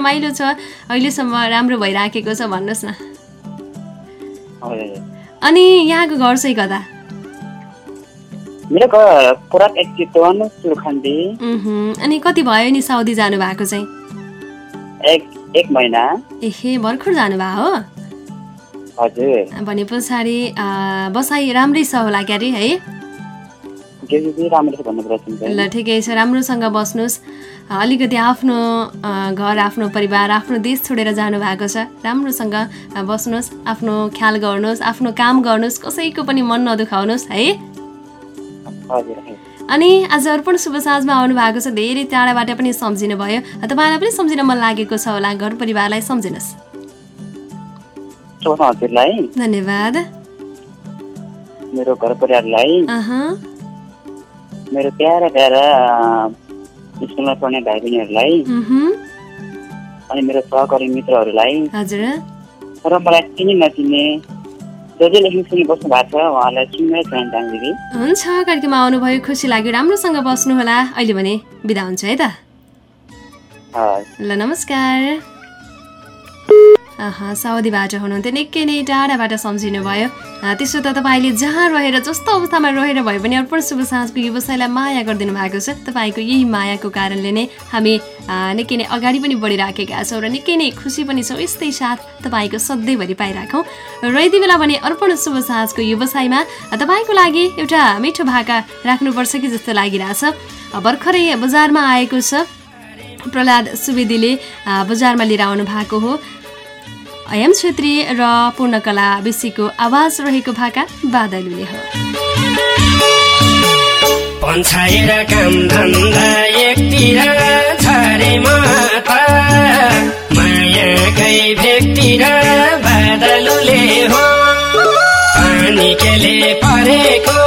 रमाइलो छ अहिलेसम्म राम्रो भइराखेको छ भन्नुहोस् न। अनि यहाँको घर चाहिँ कता? मेरो घर पुरा एक चितवन सुरखण्डी उहुँ, अनि कति भयो नि साउदी जानु भएको चाहिँ? एक एक महिना। एहे भर्खर जानुभयो हो? हजुर। भने पछाडि बसाइ राम्रै छ होला क्यारे है? ल ठिकै छ राम्रोसँग बस्नुहोस्। अलिकति आफ्नो घर आफ्नो परिवार आफ्नो देश छोडेर जानु भएको छ। राम्रोसँग बस्नुहोस् आफ्नो ख्याल गर्नुहोस् आफ्नो काम गर्नुहोस् कसैको पनि मन नदुखाउनुहोस् है? अनि आज अर्पण शुभ साँझमा आउनु भएको छ धेरै टाढाबाट पनि सम्झिनु भयो। तपाईँलाई पनि सम्झिन मन लागेको छ होला घर परिवारलाई सम्झिनुहोस्। धन्यवाद। मेरो घर परिवारलाई। मेरो प्यारा प्यारा स्कुलमा पढ्ने भाइ बहिनीहरूलाई अनि मेरो सहकर्मी मित्रहरूलाई र मलाई चिने नचिने जो जे लेख्नु सुनि बस्नु भएको छ उहाँलाई दिदी। हुन्छ कार्यक्रममा आउनुभयो खुसी लाग्यो राम्रोसँग बस्नुहोला। अहिले भने बिदा हुन्छ है त। ल नमस्कार। साउदीबाट हुनुहुन्थ्यो। निकै नै टाढाबाट सम्झिनु भयो त्यसो त तपाईँले जहाँ रहेर जस्तो अवस्थामा रहेर भए पनि अर्पण शुभ साँझको व्यवसायलाई माया गरिदिनु भएको छ। तपाईँको यही मायाको कारणले नै हामी निकै नै अगाडि पनि बढिराखेका छौँ र निकै नै खुसी पनि छौँ। यस्तै साथ तपाईँको सधैँभरि पाइराखौँ। र यति बेला भने अर्पण शुभ साँझको व्यवसायमा तपाईँको लागि एउटा मिठो भाका राख्नुपर्छ कि जस्तो लागिरहेछ। भर्खरै बजारमा आएको छ। प्रहलाद सुवेदीले बजारमा लिएर आउनु भएको हो। अयम छेत्री र पूर्णकला विषीको आवाज रहेको भाका बादलुले हो। पन्छाएर काम धन्दा एकतिर छरे माता। मायाकै भेगतिर बादलुले हो। पानी केले परेको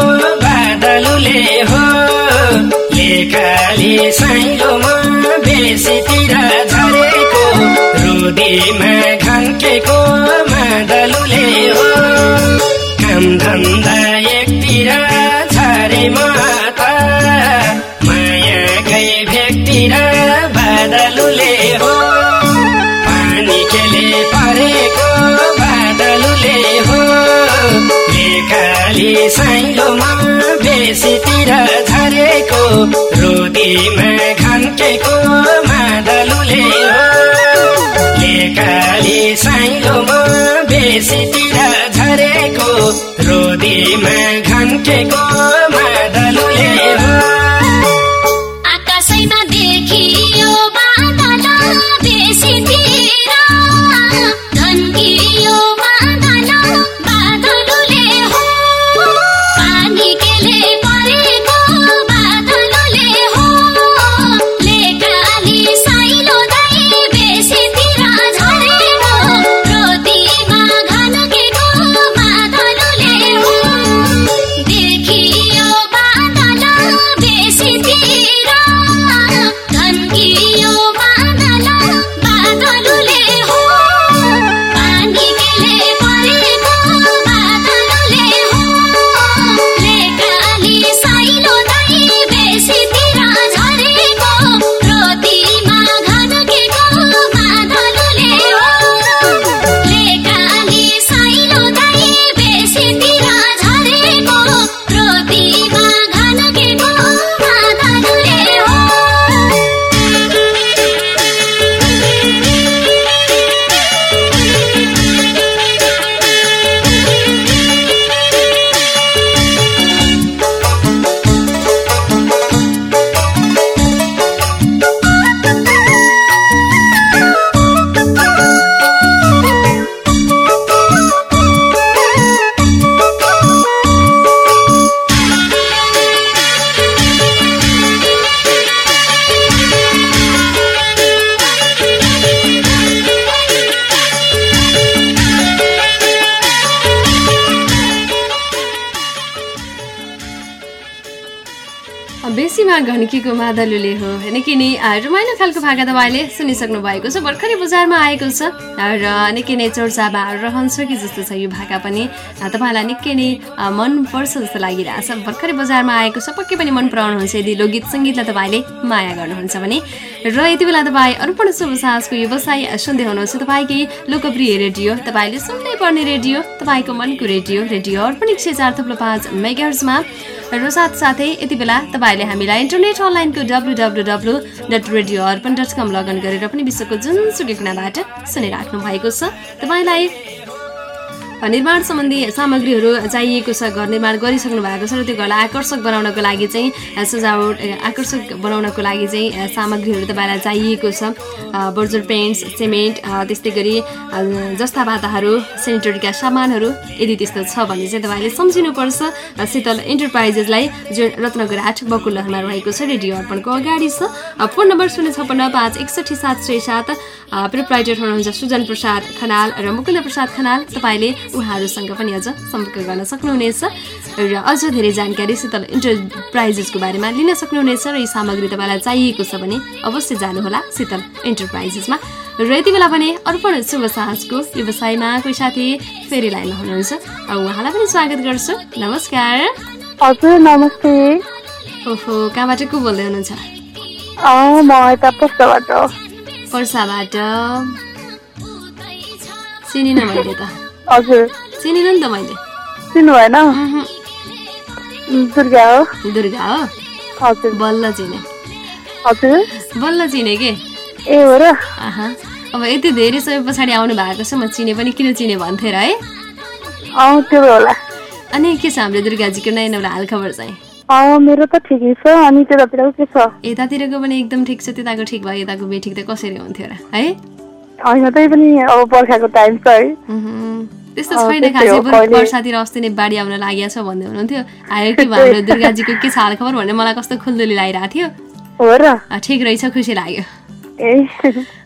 बादलुले हो। लेकाली साइलोमा बेसीतिर झरेको रुदीमा घन्केको मादलुले हो। काम धन्दा एकतिर छरे माता। मायाकै भेगतिर बादलुले हो। पानी केले परेको बादलुले हो। लेकाली साइलोमा बेसीतिर झरेको रोदीमा घन्केको मादलुले हो। लेकाली साइलोमा बेसीतिर झरेको घन्कीको मादलुले हो। निकै नै? रमाइलो खालको भाका तपाईँले सुनिसक्नु भएको छ। भर्खरै बजारमा आएको छ। र निकै नै चर्चामा रहन्छ कि जस्तो छ यो भाका पनि। तपाईँलाई निकै नै मनपर्छ जस्तो लागिरहेछ। भर्खरै बजारमा आएको छ। पक्कै पनि मन पराउनुहुन्छ यदि लोकगीत सङ्गीतलाई तपाईँले माया गर्नुहुन्छ भने। र यति बेला तपाईँ अर्पण शुभ व्यवसाय सुन्दै हुनुहुन्छ। तपाईँकै लोकप्रिय रेडियो तपाईँले सुन्नै पर्ने रेडियो तपाईँको मनको रेडियो रेडियो अर्पण एक सय चार थप्लो पाँच मेगाहर्जमा। र साथसाथै यति बेला तपाईँले हामीलाई इन्टरनेट अनलाइनको W W W dot radio Arpan dot com login गरेर पनि विश्वको जुनसुकै कुनाबाट सुनिराख्नु भएको छ। तपाईँलाई निर्माण सम्बन्धी सामग्रीहरू चाहिएको छ घर निर्माण गरिसक्नु भएको छ र त्यो घरलाई आकर्षक बनाउनको लागि चाहिँ सजावट आकर्षक बनाउनको लागि चाहिँ सामग्रीहरू तपाईँलाई चाहिएको छ। बर्जर पेन्ट्स सिमेन्ट त्यस्तै गरी जस्ता बाताहरू सेनिटरीका सामानहरू यदि त्यस्तो छ भने चाहिँ तपाईँले सम्झिनुपर्छ। शीतल इन्टरप्राइजेसलाई जुन रत्नगराट बकुलहरमा रहेको छ रेडियो अर्पणको अगाडि छ। फोन नम्बर शून्य छप्पन्न पाँच एकसठी सात सय सात। प्रिप्राइटर हुनुहुन्छ सुजन प्रसाद खनाल र मुकुन्द प्रसाद खनाल। तपाईँले उहाँहरूसँग पनि अझ सम्पर्क गर्न सक्नुहुनेछ र अझ धेरै जानकारी शीतल इन्टरप्राइजेसको बारेमा लिन सक्नुहुनेछ र यी सामग्री तपाईँलाई चाहिएको छ भने अवश्य जानुहोला शीतल इन्टरप्राइजेसमा। र यति बेला भने अर्पण शुभ साहसको व्यवसायमा कोही साथी फेरि लाइनमा हुनुहुन्छ। उहाँलाई पनि स्वागत गर्छु। नमस्कार। हजुर नमस्ते। ओहो कहाँबाट को बोल्दै हुनुहुन्छ? पर्साबाट। चिनिनँ मैले त। हजुर। चिनिनँ नि त मैले। चिन्नु भएन? दुर्गा हो? दुर्गा हो? हजुर। बल्ल चिने। हजुर। बल्ल चिने के? ए हो र। अब यति धेरै समय पछाडि आउनु भएको छ म चिने पनि किन चिने भन्थेँ र है? अँ त्यो होला। अनि के छ हाम्रो दुर्गाजीको नयाँ नौलो हालखबर चाहिँ? मेरो त ठिकै छ अनि त्यतातिरको के छ? यतातिरको पनि एकदम ठिक छ त्यताको ठिक भयो यताको बेठिक त कसरी हुन्थ्यो र है? होइन त्यही पनि अब बर्खाको टाइम छ है। त्यस्तो छैन खासै वर्षातिर अस्ति नै बाढी आउन लागेको छ भन्दै हुनुहुन्थ्यो। आयो कि हाम्रो दुर्गाजीको के छ हालखबर भनेर मलाई कस्तो खुल्दुली लगाइरहेको थियो। हो र। ठिक रहेछ खुसी लाग्यो।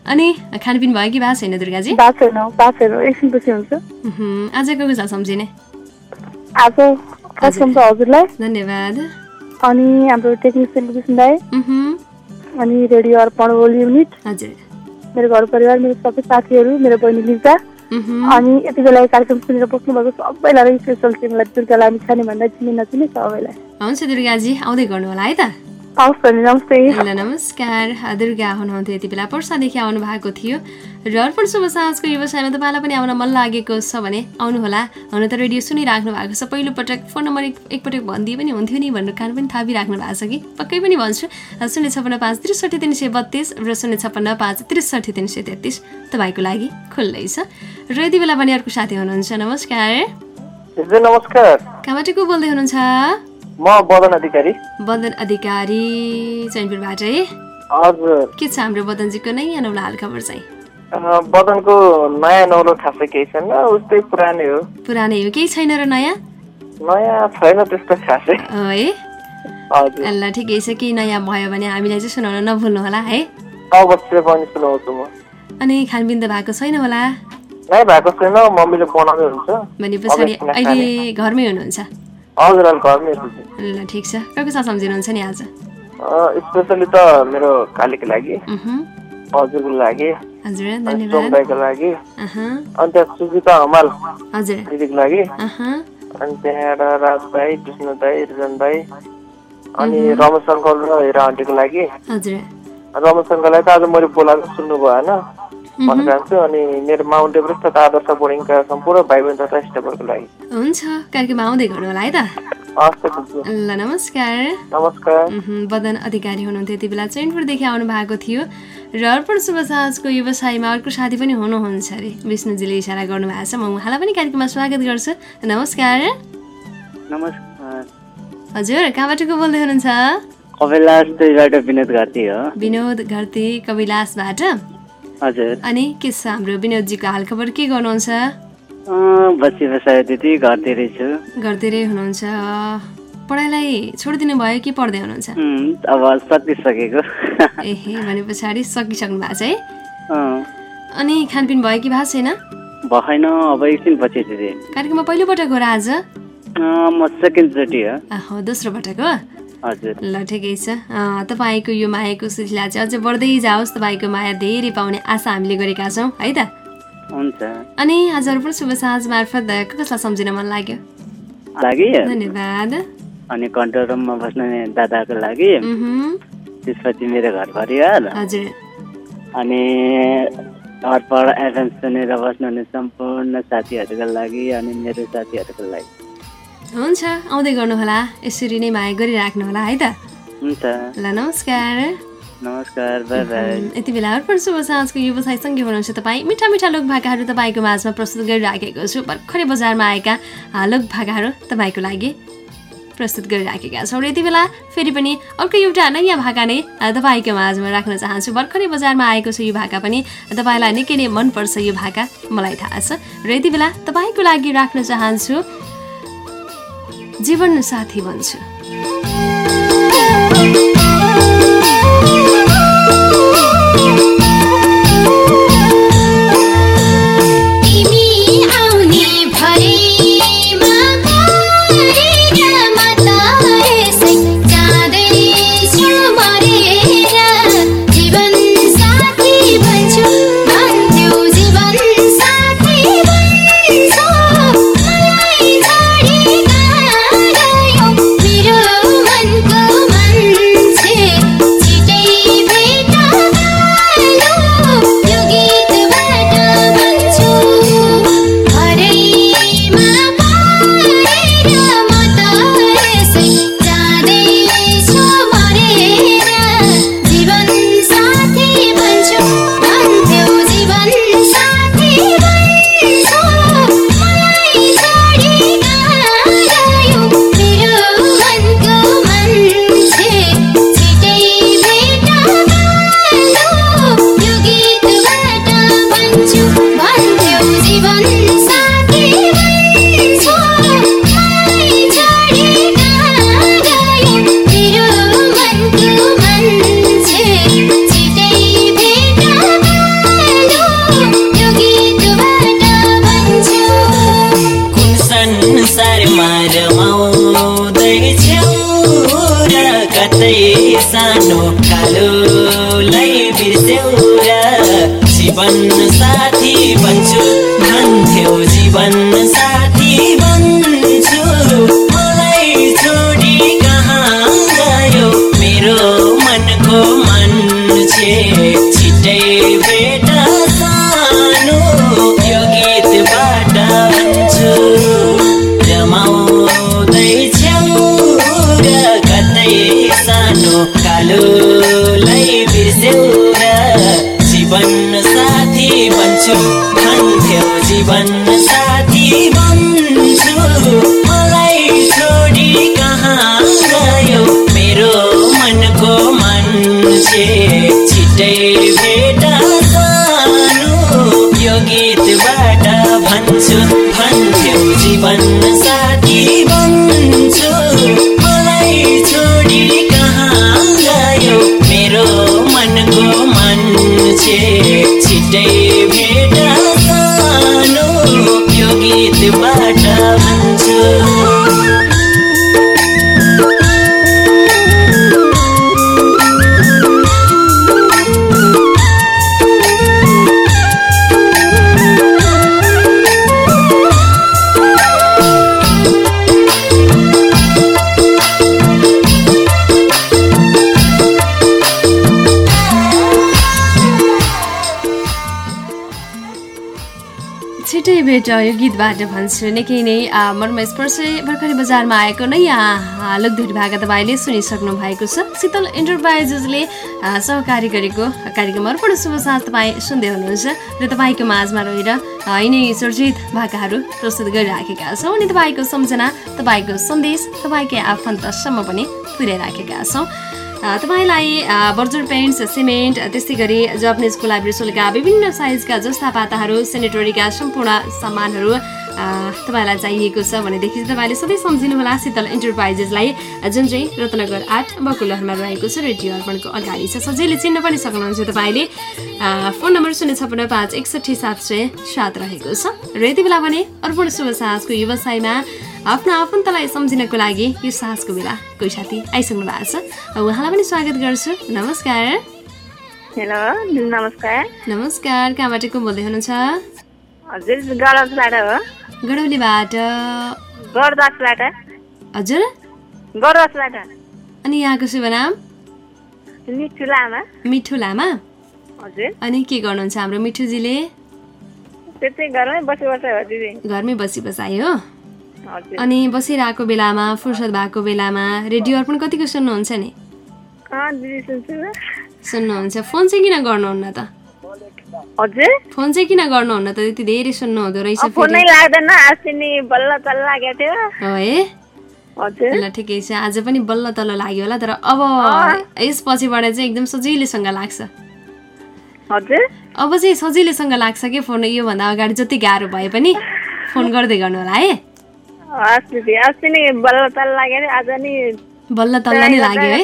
अनि खानपिन भयो कि भएको छैन दुर्गाजी? आजको कुछ सम्झिने? धन्यवाद। अनि हाम्रो टेक्निसियन अनि रेडियो अर्पण युनिट हजुर। मेरो घर परिवार मेरो सबै साथीहरू मेरो बहिनी लिजा अनि यति बेला कार्यक्रम सुनेर बस्नुभएको सबैलाई स्पेसल टिमलाई दुर्गा लामी खाने भन्दा चिने नचिने सबैलाई। हुन्छ दुर्गाजी आउँदै गर्नु होला है त। ल नमस्कार। दुर्गा हुनुहुन्थ्यो यति बेला। पर्सादेखि आउनु भएको थियो। र अर्पण शुभ साँझको व्यवसायमा तपाईँलाई पनि आउन मन लागेको छ भने आउनुहोला। हुन त रेडियो सुनिराख्नु भएको छ। पहिलोपटक फोन नम्बर एक एकपटक भनिदिए पनि हुन्थ्यो नि भनेर कान पनि थापिराख्नु भएको छ कि? पक्कै पनि भन्छु। शून्य छप्पन्न पाँच त्रिसठी तिन सय बत्तिस र शून्य छप्पन्न पाँच त्रिसठी तिन सय तेत्तिस। तपाईँको लागि खुल्लै छ। र यति बेला पनि अर्को साथी हुनुहुन्छ। नमस्कार। हजुर नमस्कार। कहाँबाट को बोल्दै हुनुहुन्छ? म बदन अधिकारी। बदन अधिकारी चैनपुरबाट है हजुर के छ हाम्रो बदनजीको नयाँ नौलो हालखबर चाहिँ? अँ, बदनको नयाँ नौलो खासै केही छैन उस्तै पुरानै हो। पुरानै हो केही छैन र नयाँ? नयाँ छैन त्यस्तो खासै। हो? ल ठिकै छ केही नयाँ भयो भने हामीलाई चाहिँ सुनाउन नभुल्नु होला है? अवश्य पनि सुनाउँछु म। अनि खानपिन त भएको छैन होला? नै भएको छैन मम्मीले बनाउँदै हुन्छ भने पछाडि नै अहिले घरमै हुनुहुन्छ? हजुर ल ठिक छ। साथ सम्झिनुहुन्छ नि आज? स्पेसली त मेरो कालीको लागि हजुरको लागि हजुर धन्यवाद। लागि अनि त्यहाँ सुजिता हमाल हजुर। दिदीको लागि अनि त्यहाँबाट राज भाइ विष्णु दाई रिजन भाइ अनि रमेश अङ्कल र हेरा आन्टीको लागि। हजुर। रमेश अङ्कललाई त आज मैले बोलाएको सुन्नु भएन भन्न चाहन्छु अनि मेरो माउन्ट एभरेस्ट तथा आदर्श बोर्डिङका सम्पूर्ण भाइ बहिनी तथा स्टाफहरूको लागि। हुन्छ कार्यक्रममा आउँदै गर्नु होला है त। ल नमस्कार। नमस्कार। उहुँ, बदन अधिकारी हुनुहुन्थ्यो यति बेला चैनपुरदेखि आउनु भएको थियो। र अर्पण शुभ साँझको व्यवसायमा अर्को साथी पनि हुनुहुन्छ अरे विष्णुजीले इसारा गर्नुभएको छ। म उहाँलाई पनि कार्यक्रममा स्वागत गर्छु। नमस्कार। नमस्कार। हजुर कहाँबाट को बोल्दै हुनुहुन्छ? दुईबाट विनोद घरती हो। विनोद घरती कविलासबाट। हजुर। अनि के छ हाम्रो विनोदजीको हालखबर के गर्नुहुन्छ? बसी बसायो दिदी घरतिरै छु। गर्दै हुनुहुन्छ। पढाइलाई छोडिदिनु भयो कि पढ्दै हुनुहुन्छ? अब सकिसकेको। एहे भने पछाडि सकिसक्नु भएको छ है। अनि खानपिन भयो कि भएको छैन? भएन अब एकछिन पछि दिदी। कार्यक्रममा पहिलोपटक हो र आज? म सेकेन्डचोटि हो हो। दोस्रो पटक हो? ल ठिकै छ। तपाईँको यो मायाको सिलसिला चाहिँ अझै बढ्दै जाओस्। तपाईँको माया धेरै पाउने आशा हामीले गरेका छौँ है त? हुन्छ। अनि आज अर्पण शुभ साँझ मार्फत कसलाई सम्झिन मन लाग्यो? लागि? धन्यवाद। अनि कन्ट्रोल रुममा बस्ने दादाको लागि। त्यसपछि मेरो घर परिवार। हजुर। अनि घरबाट एफएम सुनेर बस्नुहुने सम्पूर्ण साथीहरूको लागि अनि मेरो साथीहरूको लागि। हुन्छ आउँदै गर्नुहोला। यसरी नै माया गरिराख्नु होला है त? हुन्छ। ल नमस्कार। नमस्कार बाई बाई उम्, यति बेला अर्पण शुभ साँझको व्यवसायसँगै हुनुहुन्छ तपाईँ। मिठा मिठा लोक भाकाहरू तपाईँको माझमा प्रस्तुत गरिराखेको छु। भर्खरै बजारमा आएका लोक भाकाहरू तपाईँको लागि प्रस्तुत गरिराखेका छौँ। र यति बेला फेरि पनि अर्को एउटा नयाँ भाका नै तपाईँको माझमा राख्न चाहन्छु। भर्खरै बजारमा आएको छ यो भाका पनि। तपाईँलाई निकै नै मनपर्छ यो भाका मलाई थाहा छ। र यति बेला तपाईँको लागि राख्न चाहन्छु जीवन साथी बन्छु। र जीवन साथी बन्छु भन्थ्यौ जीवन साथी बन्छु। मलाई छोडी कहाँ गयो? मेरो मनको मान्छे छिटै भेट सानो। यो गीतबाट भन्छु रमाउँदैछौ र कतै सानो। कालोलाई जीवन साथी बन्छु। भन्थ्यौ जीवन साथी बन्छु। मलाई छोडी कहाँ गयो? मेरो मनको मान्छे छिटै भेट यो गीतबाट भन्छु भन्थ्यौ जीवन साथी बन्छु। मलाई छोडी कहाँ गयो? मेरो मनको मान्छे छिटै भेट सानो यो गीतबाट भन्छु भेट यो गीतबाट भन्छु निकै नै आ, मर्म स्पर्श भर्खरै बजारमा आएको नयाँ लोकधुरी भाका तपाईँले सुनिसक्नु भएको छ। शीतल इन्टरप्राइजेसले सहकारी गरेको कार्यक्रम अर्पण शुभ साँझ तपाईँ सुन्दै हुनुहुन्छ र तपाईँको माझमा रहेर यिनै चर्चित भाकाहरू प्रस्तुत गरिराखेका छौँ अनि तपाईँको सम्झना तपाईँको सन्देश तपाईँकै आफन्तसम्म पनि पुर्याइराखेका छौँ। तपाईँलाई बर्जर पेन्ट्स सिमेन्ट त्यस्तै गरी जापानिज शुल्का विभिन्न साइजका जस्ता पाताहरू सेनेटरीका सम्पूर्ण सामानहरू तपाईँलाई चाहिएको छ भनेदेखि तपाईँले सधैँ सम्झिनुहोला शीतल इन्टरप्राइजेसलाई जुन चाहिँ रत्नगर आठ बकुलहरमा रहेको छ रेडियो अर्पणको अगाडि छ। सजिलै चिन्न पनि सक्नुहुन्छ तपाईँले। फोन नम्बर शून्य छपन्न पाँच एकसठी सात सय सात रहेको छ। र यति बेला भने अर्पण शुभ साँझको व्यवसायमा आफ्नो आफन्तलाई सम्झिनको लागि यो साँझको बेला कोही साथी आइसक्नु भएको छ। उहाँलाई पनि स्वागत गर्छु। नमस्कार। हेलो नमस्कार। नमस्कार कहाँबाट को बोल्दै हुनुहुन्छ? हजुर गरजबाट हो। गडौलीबाट। हजुर। अनि यहाँको शुभ नाम? मिठु लामा। मिठु लामा? हजुर। अनि के गर्नुहुन्छ हाम्रो मिठुजीले? घरमै बसी बसेर हो दिदी। घरमै बसी बसाइ हो अनि बसिरहेको बेलामा फुर्सद भएको बेलामा रेडियो अर्पण कतिको सुन्नुहुन्छ नि? सुन्नुहुन्छ। फोन चाहिँ किन गर्नुहुन्न त? हजुर। फोन चाहिँ किन गर्नुहुन्न त? त्यति धेरै सुन्नु हुँदो रहेछ फोनै लाग्दैन। अस्ति नि बल्ल तल्ल लागेको थियो। हो ल ठिकै छ। आज पनि बल्ल तल्ल लाग्यो होला तर अब यसपछिबाट चाहिँ एकदम सजिलैसँग लाग्छ। हजुर। अब चाहिँ सजिलैसँग लाग्छ कि फोन? योभन्दा अगाडि जति गाह्रो भए पनि फोन गर्दै गर्नु होला है? अस्ति दिदी अस्ति नि बल्ल तल्ल लागेको थियो आज नि बल्ल तल्ल नै लाग्यो है?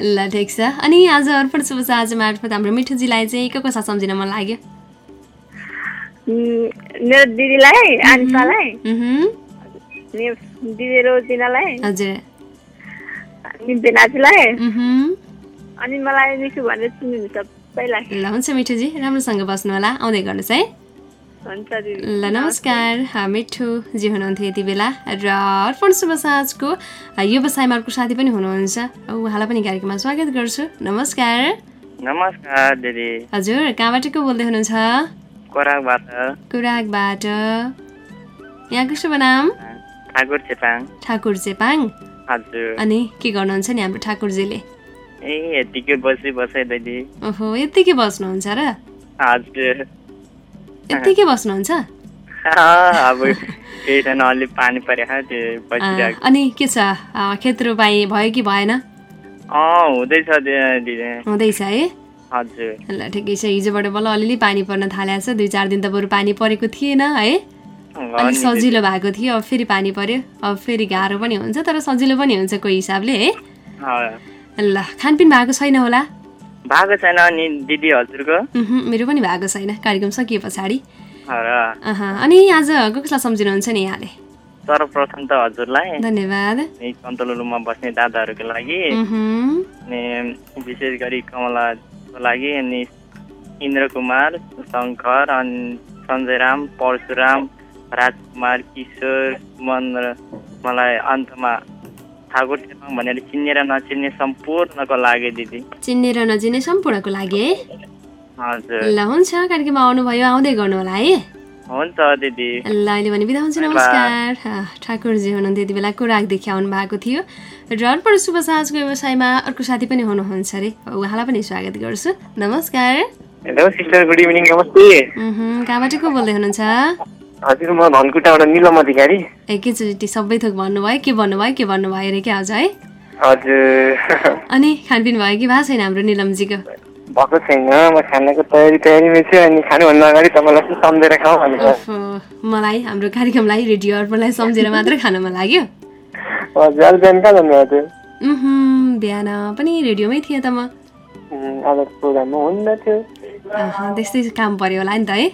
ल ठिक छ। अनि आज अर्पण शुभ आज मार्फत हाम्रो मिठुजीलाई चाहिँ को कसलाई सम्झिन मन लाग्यो? मेरो दिदीलाई अनितालाई। दिदी रोजिनालाई। हजुर। अनि बेनाजुलाई। अनि मलाई मिठु भनेर चिन्नु सबैलाई। ल हुन्छ मिठुजी राम्रोसँग बस्नु होला। आउँदै गर्नुहोस् है। ल नमस्कार मिठुजी हुनुहुन्थ्यो यति बेला र अर्पण शुभ साँझको व्यवसायमा अर्को साथी पनि हुनुहुन्छ। उहाँलाई पनि कार्यक्रममा स्वागत गर्छु। नमस्कार। नमस्कार दिदी। हजुर कहाँबाट को बोल्दै हुनुहुन्छ? कोराकबाट यहाँको शुभ नाम? ठाकुर चेपाङ। ठाकुर चेपाङ। हजुर। अनि के गर्नुहुन्छ नि हाम्रो ठाकुरजीले? ए यतिकै बसी बसाइ दिदी। ओहो यत्तिकै बस्नुहुन्छ र? हजुर। यत्तिकै बस्नुहुन्छ? अनि के छ? खेत रोपाई भयो कि भएन? हुँदैछ है? ल ठिकै छ। हिजोबाट बल्ल अलिअलि पानी पर्न थालेको छ। दुई चार दिन त बरु पानी परेको थिएन है? अलिक सजिलो भएको थियो। अब फेरि पानी पर्यो। अब फेरि गाह्रो पनि हुन्छ तर सजिलो पनि हुन्छ कोही हिसाबले है। ल खानपिन भएको छैन होला? भएको छैन नि दिदी हजुरको? मेरो पनि भएको छैन। कार्यक्रम सकिए पछाडि। अनि आज को कसलाई सम्झिनुहुन्छ नि यहाँले? सर्वप्रथम त हजुरलाई। धन्यवाद। अनि सन्तलुलुमा बस्ने दादाहरूको लागि। अनि विशेष गरी कमलाको लागि अनि इन्द्र कुमार शङ्कर अनि सञ्जय राम परशुराम राजकुमार किशोर मन र मलाई अन्तमा ठाकुर चेपाङ भनेर चिनेर नचिन्ने सम्पूर्णको लागि दिदी। चिन्ने र नचिन्ने सम्पूर्णको लागि? है हजुर। ल हुन्छ कार्यक्रममा आउनुभयो आउँदै गर्नु होला है? हुन्छ दिदी। ल अहिले भने बिदा हुन्छ नमस्कार। ठाकुरजी हुनुहुन्थ्यो यति बेला कुराकदेखि आउनु भएको थियो। र अर्पण शुभ साँझको व्यवसायमा अर्को साथी पनि हुनुहुन्छ अरे उहाँलाई पनि स्वागत गर्छु। नमस्कार। हेलो सिस्टर गुड इभिनिङ नमस्ते। कहाँबाट को बोल्दै हुनुहुन्छ? हजुर म धनकुटाबाट निलम अधिकारी एकैचोटि सबै थोक भन्नुभयो के भन्नुभयो के भन्नुभयो अरे क्या आज है? हजुर। अनि खानपिन भयो कि भएको छैन हाम्रो निलमजीको? भएको छैन म खानाको तयारी तयारीमा छु अनि खानुभन्दा अगाडि तपाईँलाई सम्झेर खाउँ भनेर ओहो, मलाई हाम्रो कार्यक्रमलाई रेडियो अर्पणलाई सम्झेर मात्र खान मन लाग्यो। हजुर बिहान कहाँ जानु हजुर? उहुँ, बिहान पनि रेडियोमै थिएँ त म। प्रोग्राममा हुन्न थियो त्यस्तै काम पर्यो होला नि त है।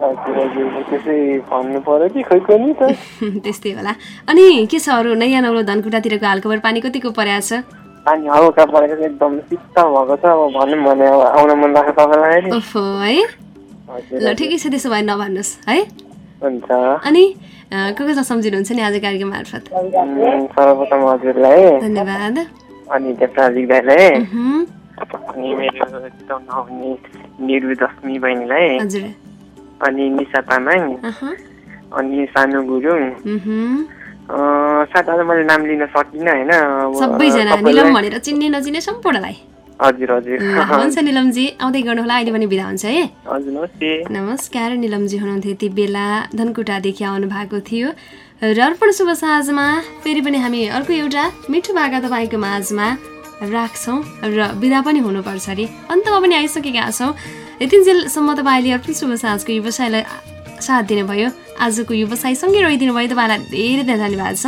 हजुर हजुर त्यसै भन्नु पर्यो कि कोनि त। त्यस्तै होला। अनि के छ अरू? नयाँ नौलो धनकुटातिरको हालखबर पानी कतिको परेको छ? पानी हल्का परेको चाहिँ एकदम शीतल भएको छ। अब भनौँ भने अब आउन मन लाग्छ तपाईँलाई ओहो है? ल ठिकै छ त्यसो भए नभन्नुहोस् है? हुन्छ। अनि को कसलाई सम्झिनुहुन्छ नि आज कार्यक्रम मार्फत? सर्वप्रथम हजुरलाई। धन्यवाद। अनि देवराज दाईलाई अनि मेरो नहुने निर्विदश्मी बहिनीलाई। हजुर। अनि निशा तामाङ अनि सानु गुरुङ। सायद मैले नाम लिन सकिनँ होइन? सबैजना निलम भनेर चिन्ने नचिन्ने सम्पूर्णलाई। हजुर हजुर। हुन्छ निलमजी आउँदै गर्नु होला अहिले पनि बिदा हुन्छ है? नमस्कार निलमजी हुनुहुन्थ्यो यति बेला धनकुटादेखि आउनु भएको थियो। र अर्पण शुभ साँझमा फेरि पनि हामी अर्को एउटा मिठो भाका तपाईँको माझमा राख्छौँ र बिदा पनि हुनुपर्छ अरे। अन्तमा पनि आइसकेका छौँ। यतिन्जेलसम्म तपाईँले अर्पण शुभ साँझको व्यवसायलाई साथ दिनुभयो। आजको व्यवसायसँगै रहिदिनु भयो तपाईँलाई धेरै धेरै धन्यवाद छ।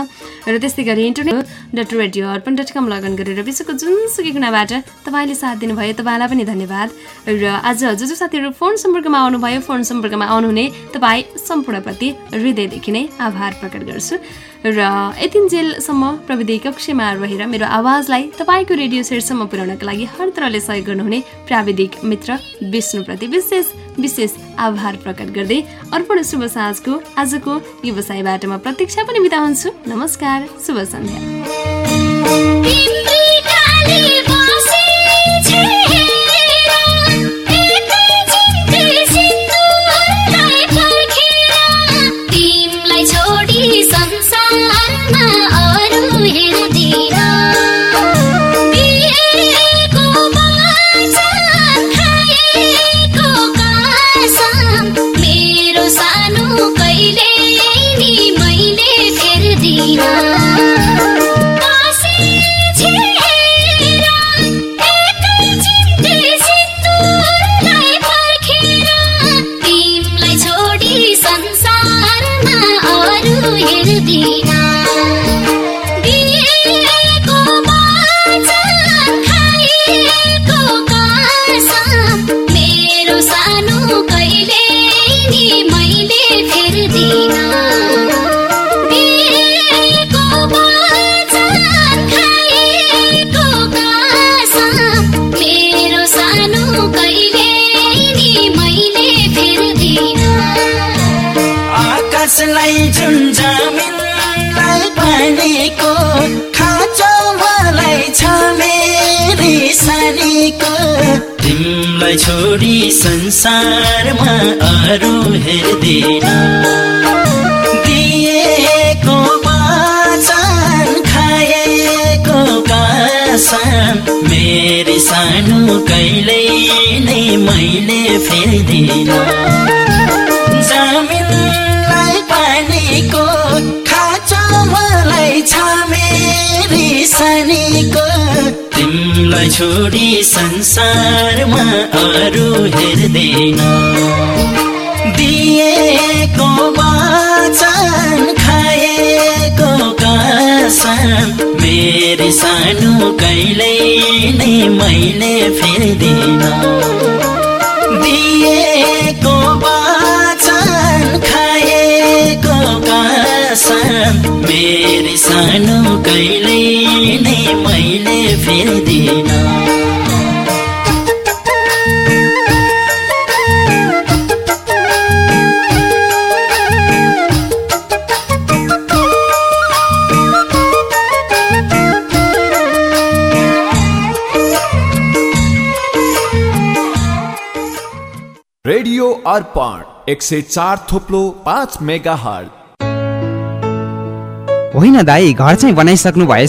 र त्यस्तै गरी internet dot radio Arpan dot com login गरेर विश्वको जुनसुकै कुनाबाट तपाईँले साथ दिनुभयो तपाईँलाई पनि धन्यवाद। र आज जो जो साथीहरू फोन सम्पर्कमा आउनुभयो फोन सम्पर्कमा आउनुहुने तपाईँ सम्पूर्णप्रति हृदयदेखि नै आभार प्रकट गर्छु। र यतिन्जेलसम्म प्रविधि कक्षमा रहेर मेरो आवाजलाई तपाईँको रेडियो सेटसम्म पुर्याउनका लागि हर तरहले सहयोग गर्नुहुने प्राविधिक मित्र विष्णुप्रति विशेष विशेष आभार प्रकट गर्दै अर्पण शुभ साँझको आजको व्यवसायबाट म प्रतीक्षा पनि हुन्छु। नमस्कार शुभ सन्ध्या। आकाशलाई जुन जमिनलाई पानीको खाँचो मलाई छ मेरी सानीको। तिमीलाई छोडी संसारमा अरू हेर्दिन। दिएको वचन खाएको कसम मेरी सानो कहिल्यै नै मैले फेर्दिन। छ मेरी सानीको। तिमीलाई छोडी संसारमा अरू हेर्दैन। दिएको वचन खाएको कसम मेरी सानो कहिल्यै नै मैले फेर्दिन। दिएको मेरी सानो कहिल्यै नै मैले फेर्दिन रेडियो अर्पण एक सय चार थोप्लो पाँच मेगा हल होइन दाई घर चाहिँ बनाइसक्नु भएछ।